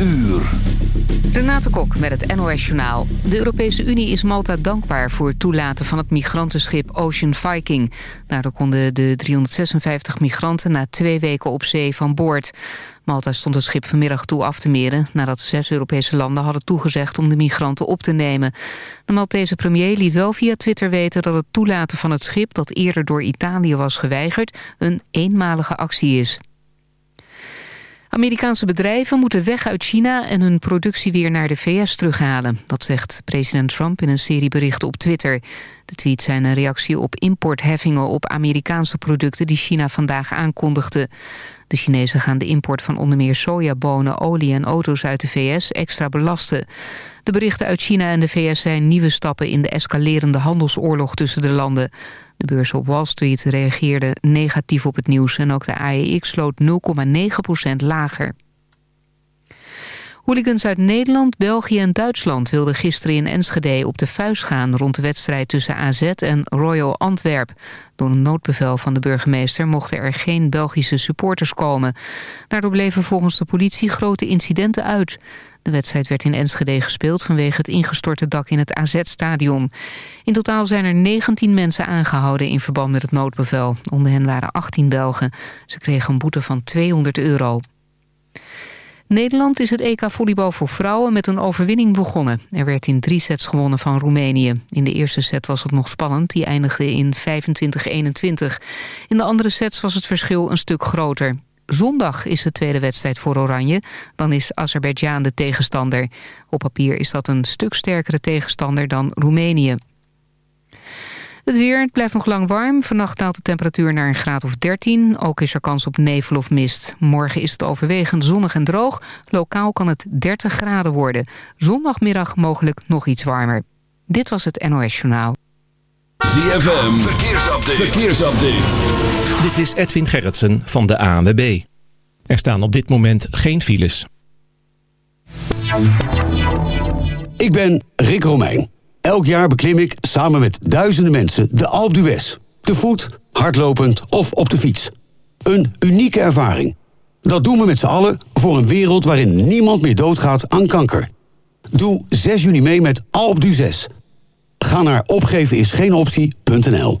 uur. Renate Kok met het NOS Journaal. De Europese Unie is Malta dankbaar voor het toelaten van het migrantenschip Ocean Viking. Daardoor konden de 356 migranten na twee weken op zee van boord. Malta stond het schip vanmiddag toe af te meren... nadat zes Europese landen hadden toegezegd om de migranten op te nemen. De Maltese premier liet wel via Twitter weten dat het toelaten van het schip... dat eerder door Italië was geweigerd, een eenmalige actie is. Amerikaanse bedrijven moeten weg uit China en hun productie weer naar de VS terughalen. Dat zegt president Trump in een serie berichten op Twitter. De tweets zijn een reactie op importheffingen op Amerikaanse producten die China vandaag aankondigde. De Chinezen gaan de import van onder meer sojabonen, olie en auto's uit de VS extra belasten. De berichten uit China en de VS zijn nieuwe stappen in de escalerende handelsoorlog tussen de landen. De beurs op Wall Street reageerde negatief op het nieuws... en ook de AEX sloot 0,9% lager. Hooligans uit Nederland, België en Duitsland wilden gisteren in Enschede op de vuist gaan rond de wedstrijd tussen AZ en Royal Antwerp. Door een noodbevel van de burgemeester mochten er geen Belgische supporters komen. Daardoor bleven volgens de politie grote incidenten uit. De wedstrijd werd in Enschede gespeeld vanwege het ingestorte dak in het AZ-stadion. In totaal zijn er 19 mensen aangehouden in verband met het noodbevel. Onder hen waren 18 Belgen. Ze kregen een boete van 200 euro. Nederland is het EK volleybal voor vrouwen met een overwinning begonnen. Er werd in drie sets gewonnen van Roemenië. In de eerste set was het nog spannend, die eindigde in 25-21. In de andere sets was het verschil een stuk groter. Zondag is de tweede wedstrijd voor Oranje. Dan is Azerbeidzjan de tegenstander. Op papier is dat een stuk sterkere tegenstander dan Roemenië. Het weer het blijft nog lang warm. Vannacht daalt de temperatuur naar een graad of 13. Ook is er kans op nevel of mist. Morgen is het overwegend zonnig en droog. Lokaal kan het 30 graden worden. Zondagmiddag mogelijk nog iets warmer. Dit was het NOS Journaal. ZFM, verkeersupdate. verkeersupdate. Dit is Edwin Gerritsen van de ANWB. Er staan op dit moment geen files. Ik ben Rick Romeijn. Elk jaar beklim ik samen met duizenden mensen de Alpe d'Huez. Te voet, hardlopend of op de fiets. Een unieke ervaring. Dat doen we met z'n allen voor een wereld waarin niemand meer doodgaat aan kanker. Doe 6 juni mee met d'Huez. Ga naar opgevenisgeenoptie.nl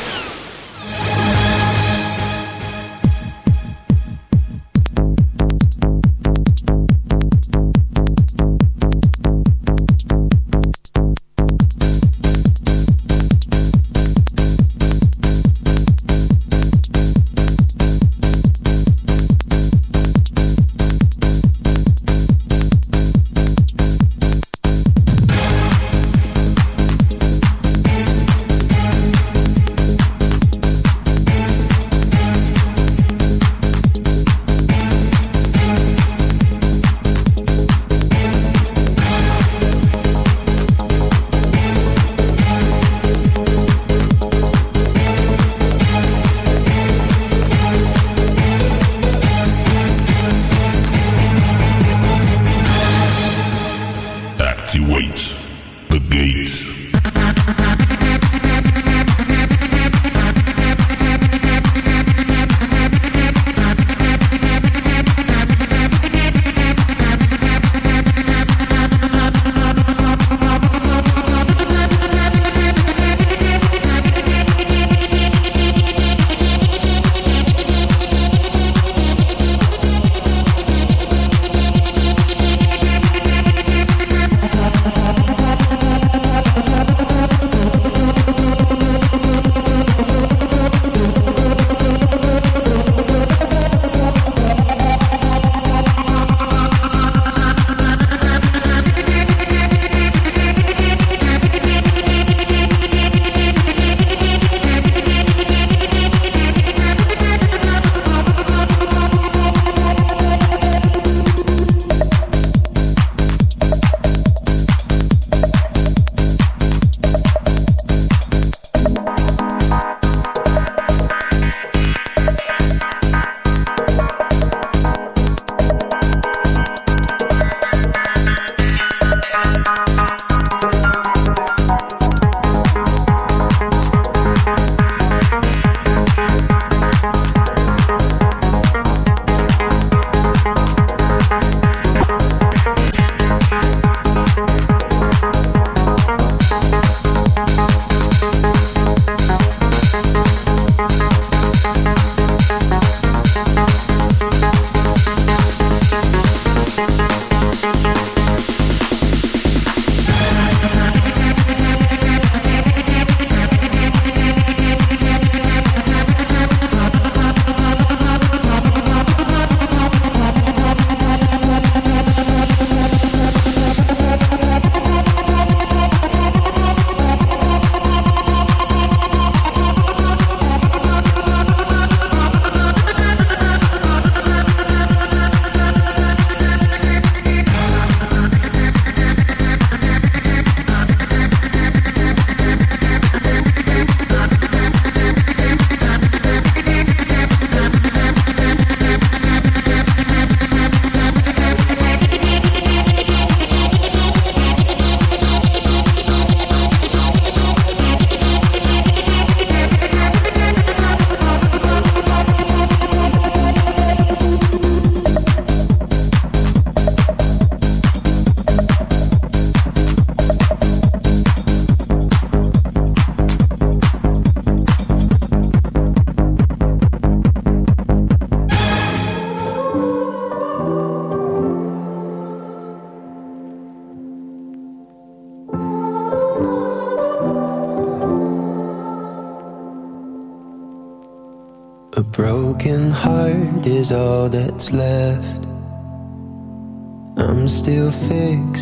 Activate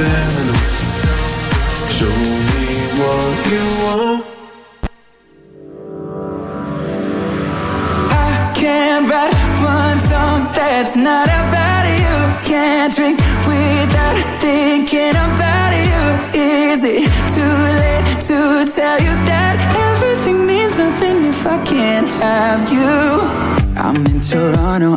Subliminal. Show me what you want. I can't write one song that's not about you. Can't drink without thinking about you. Is it? too late to tell you that everything means nothing if I can't have you. I'm in Toronto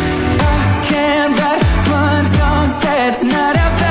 That's not about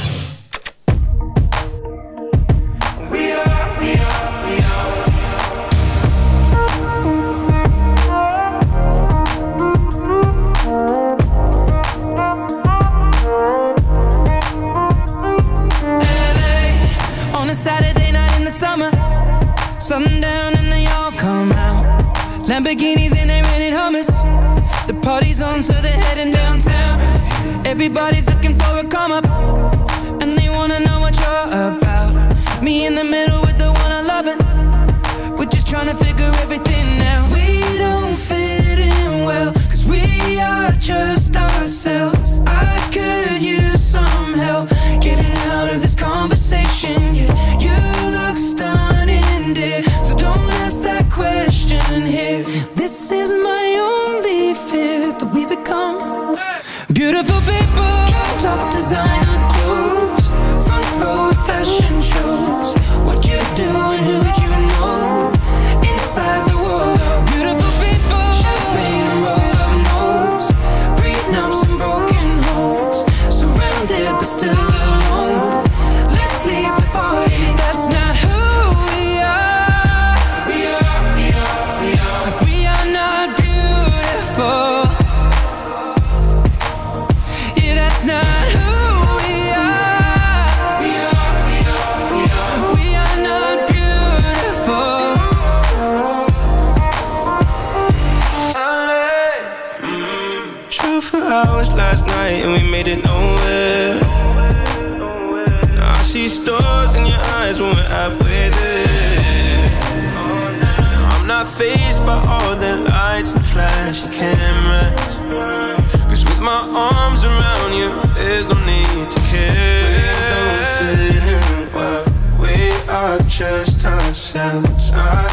in the middle with the one I loving. We're just trying to figure everything out. We don't fit in well, cause we are just ourselves.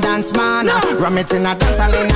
dance man. I Ram it in a dance hall